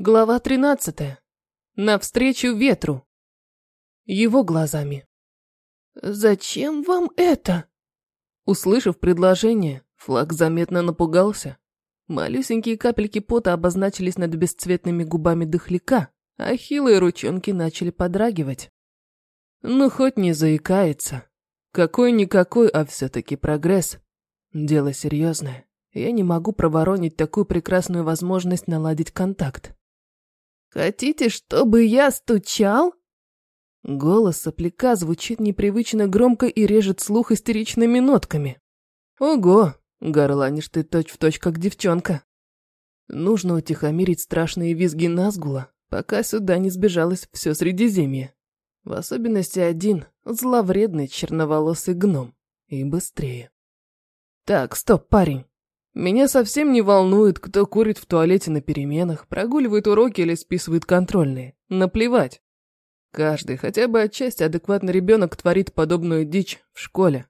Глава 13. Навстречу ветру. Его глазами. «Зачем вам это?» Услышав предложение, флаг заметно напугался. Малюсенькие капельки пота обозначились над бесцветными губами дыхляка, а хилые ручонки начали подрагивать. Ну, хоть не заикается. Какой-никакой, а все-таки прогресс. Дело серьезное. Я не могу проворонить такую прекрасную возможность наладить контакт. «Хотите, чтобы я стучал?» Голос сопляка звучит непривычно громко и режет слух истеричными нотками. «Ого, горланишь ты точь-в-точь, как девчонка!» Нужно утихомирить страшные визги Назгула, пока сюда не сбежалось все Средиземье. В особенности один, зловредный черноволосый гном. И быстрее. Так, стоп, парень. Меня совсем не волнует, кто курит в туалете на переменах, прогуливает уроки или списывает контрольные. Наплевать. Каждый, хотя бы отчасти адекватный ребенок творит подобную дичь в школе.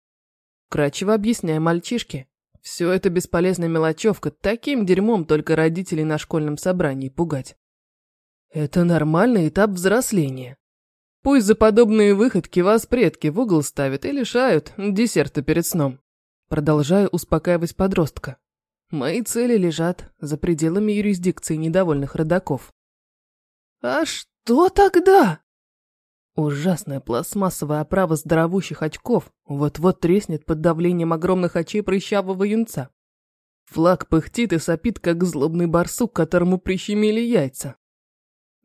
Кратчево объясняя мальчишке. Все это бесполезная мелочевка, таким дерьмом только родителей на школьном собрании пугать. Это нормальный этап взросления. Пусть за подобные выходки вас предки в угол ставят и лишают десерта перед сном. Продолжаю успокаивать подростка. Мои цели лежат за пределами юрисдикции недовольных родаков. «А что тогда?» Ужасная пластмассовая оправа здоровущих очков вот-вот треснет под давлением огромных очей прыщавого юнца. Флаг пыхтит и сопит, как злобный барсук, которому прищемили яйца.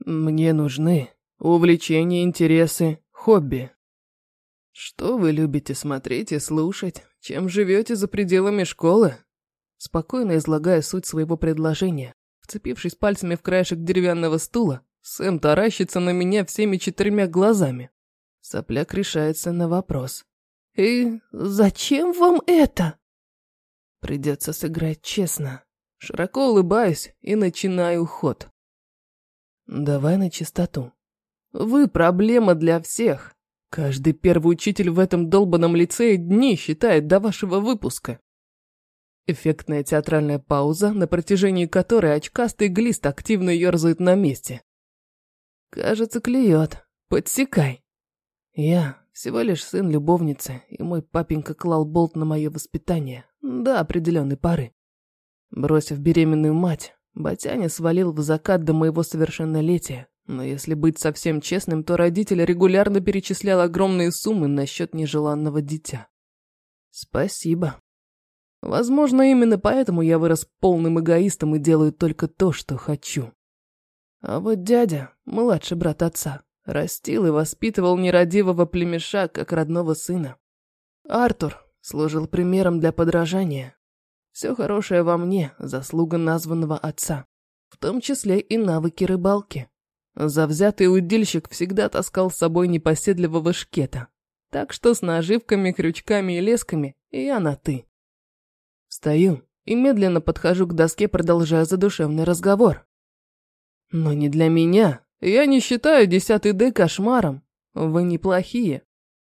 Мне нужны увлечения, интересы, хобби. Что вы любите смотреть и слушать? Чем живете за пределами школы? Спокойно излагая суть своего предложения, вцепившись пальцами в краешек деревянного стула, Сэм таращится на меня всеми четырьмя глазами. Сопляк решается на вопрос. «И зачем вам это?» Придется сыграть честно. Широко улыбаюсь и начинаю ход. Давай на чистоту. Вы проблема для всех. Каждый первый учитель в этом долбанном лицее дни считает до вашего выпуска. Эффектная театральная пауза, на протяжении которой очкастый глист активно ерзает на месте. Кажется, клюет. Подсекай. Я всего лишь сын любовницы, и мой папенька клал болт на мое воспитание до определенной поры. Бросив беременную мать, Батяня свалил в закат до моего совершеннолетия, но если быть совсем честным, то родитель регулярно перечислял огромные суммы на счет нежеланного дитя. Спасибо. Возможно, именно поэтому я вырос полным эгоистом и делаю только то, что хочу. А вот дядя, младший брат отца, растил и воспитывал нерадивого племеша, как родного сына. Артур служил примером для подражания. Все хорошее во мне – заслуга названного отца, в том числе и навыки рыбалки. Завзятый удильщик всегда таскал с собой непоседливого шкета, так что с наживками, крючками и лесками я на «ты». Стою и медленно подхожу к доске, продолжая задушевный разговор. Но не для меня. Я не считаю десятый Д кошмаром. Вы неплохие.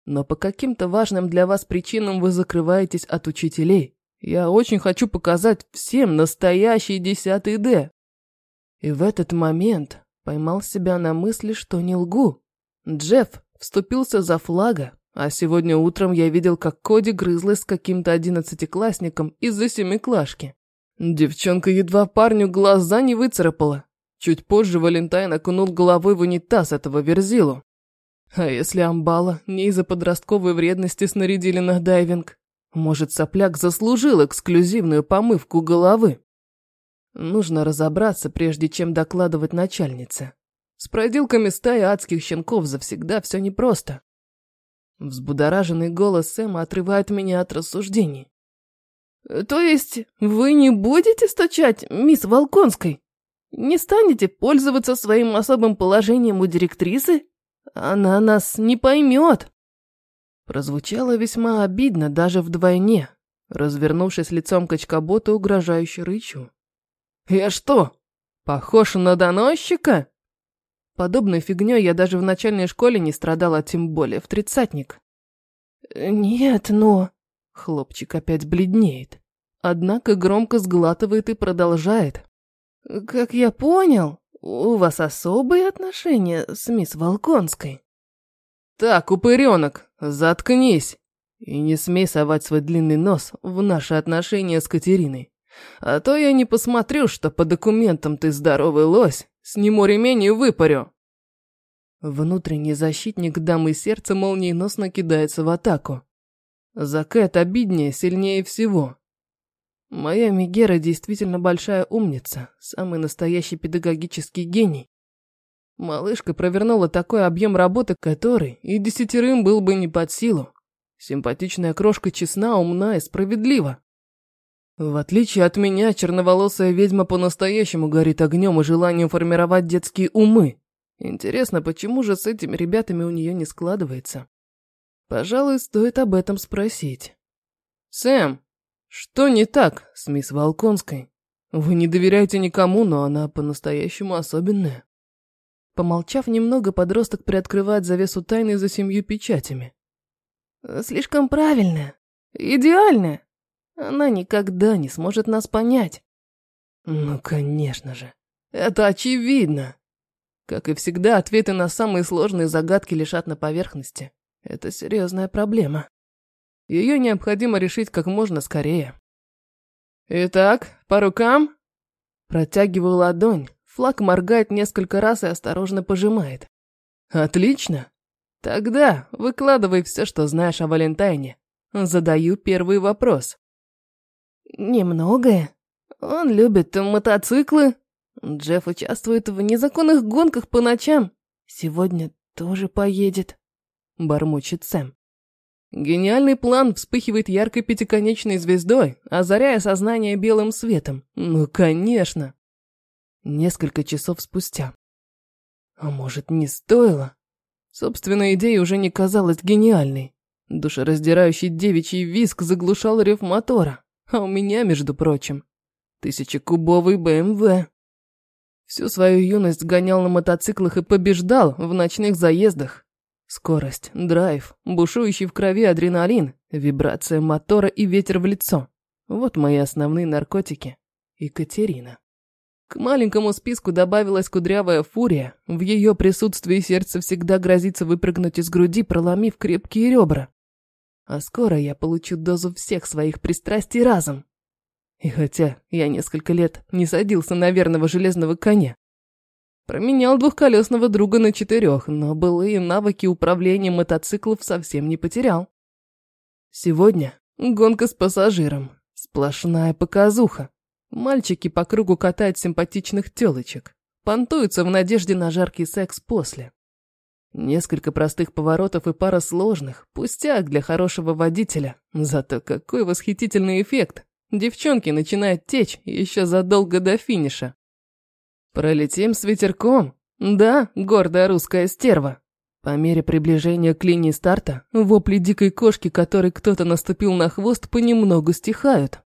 Но по каким-то важным для вас причинам вы закрываетесь от учителей. Я очень хочу показать всем настоящий десятый Д. И в этот момент поймал себя на мысли, что не лгу. Джефф вступился за флага, а сегодня утром я видел, как Коди грызлась с каким-то одиннадцатиклассником из-за семиклашки. Девчонка едва парню глаза не выцарапала. Чуть позже Валентайн окунул головой в унитаз этого верзилу. А если Амбала не из-за подростковой вредности снарядили на дайвинг? Может, сопляк заслужил эксклюзивную помывку головы? Нужно разобраться, прежде чем докладывать начальнице. С проделками стаи адских щенков завсегда все непросто. Взбудораженный голос Сэма отрывает меня от рассуждений. «То есть вы не будете стучать, мисс Волконской? Не станете пользоваться своим особым положением у директрисы? Она нас не поймет!» Прозвучало весьма обидно даже вдвойне. Развернувшись лицом к очкоботу, угрожающе рычу. «Я что, похож на доносчика?» Подобной фигней я даже в начальной школе не страдала, тем более в тридцатник. «Нет, но...» Хлопчик опять бледнеет. Однако громко сглатывает и продолжает. «Как я понял, У вас особые отношения с мисс Волконской? Так, упыренок, заткнись. И не смей совать свой длинный нос в наши отношения с Катериной. А то я не посмотрю, что по документам ты здоровый лось, сниму ремень и выпарю. Внутренний защитник дамы сердца молниеносно кидается в атаку. За Кэт обиднее, сильнее всего. Моя Мегера действительно большая умница, самый настоящий педагогический гений. Малышка провернула такой объем работы, который и десятерым был бы не под силу. Симпатичная крошка честна, умна и справедлива. В отличие от меня, черноволосая ведьма по-настоящему горит огнем и желанием формировать детские умы. Интересно, почему же с этими ребятами у нее не складывается? Пожалуй, стоит об этом спросить. Сэм, что не так с мисс Волконской? Вы не доверяете никому, но она по-настоящему особенная. Помолчав немного, подросток приоткрывает завесу тайны за семью печатями. Слишком правильная, идеальная. Она никогда не сможет нас понять. Ну, конечно же. Это очевидно. Как и всегда, ответы на самые сложные загадки лежат на поверхности. Это серьезная проблема. Ее необходимо решить как можно скорее. Итак, по рукам? Протягиваю ладонь. Флаг моргает несколько раз и осторожно пожимает. Отлично. Тогда выкладывай все, что знаешь о Валентайне. Задаю первый вопрос. Немногое. Он любит мотоциклы, Джефф участвует в незаконных гонках по ночам. Сегодня тоже поедет. Бормочет Сэм. Гениальный план вспыхивает яркой пятиконечной звездой, озаряя сознание белым светом. Ну, конечно. Несколько часов спустя. А может, не стоило? Собственная идея уже не казалась гениальной. Душераздирающий девичий виск заглушал рев мотора. А у меня, между прочим, тысячекубовый БМВ. Всю свою юность гонял на мотоциклах и побеждал в ночных заездах. Скорость, драйв, бушующий в крови адреналин, вибрация мотора и ветер в лицо. Вот мои основные наркотики. Екатерина. К маленькому списку добавилась кудрявая фурия. В ее присутствии сердце всегда грозится выпрыгнуть из груди, проломив крепкие ребра. А скоро я получу дозу всех своих пристрастий разом. И хотя я несколько лет не садился на верного железного коня, променял двухколесного друга на четырех, но былые навыки управления мотоциклов совсем не потерял. Сегодня гонка с пассажиром, сплошная показуха. Мальчики по кругу катают симпатичных телочек, понтуются в надежде на жаркий секс после. Несколько простых поворотов и пара сложных, пустяк для хорошего водителя, зато какой восхитительный эффект, Девчонки начинают течь еще задолго до финиша. Пролетим с ветерком. Да, гордая русская стерва. По мере приближения к линии старта, вопли дикой кошки, которой кто-то наступил на хвост, понемногу стихают.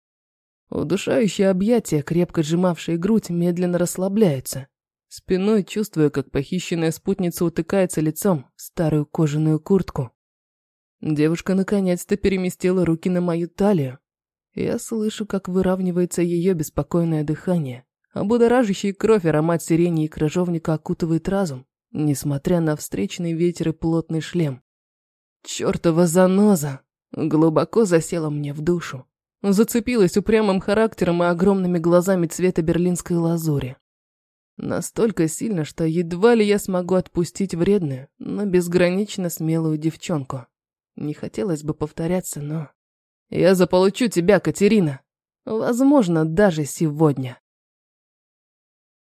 Удушающие объятия, крепко сжимавшие грудь, медленно расслабляются. Спиной чувствую, как похищенная спутница утыкается лицом в старую кожаную куртку. Девушка наконец-то переместила руки на мою талию, я слышу, как выравнивается ее беспокойное дыхание, а будоражащий кровь аромат сирени и крыжовника окутывает разум, несмотря на встречный ветер и плотный шлем. Чёртова заноза глубоко засела мне в душу. Зацепилась упрямым характером и огромными глазами цвета берлинской лазури. Настолько сильно, что едва ли я смогу отпустить вредную, но безгранично смелую девчонку. Не хотелось бы повторяться, но... Я заполучу тебя, Катерина. Возможно, даже сегодня.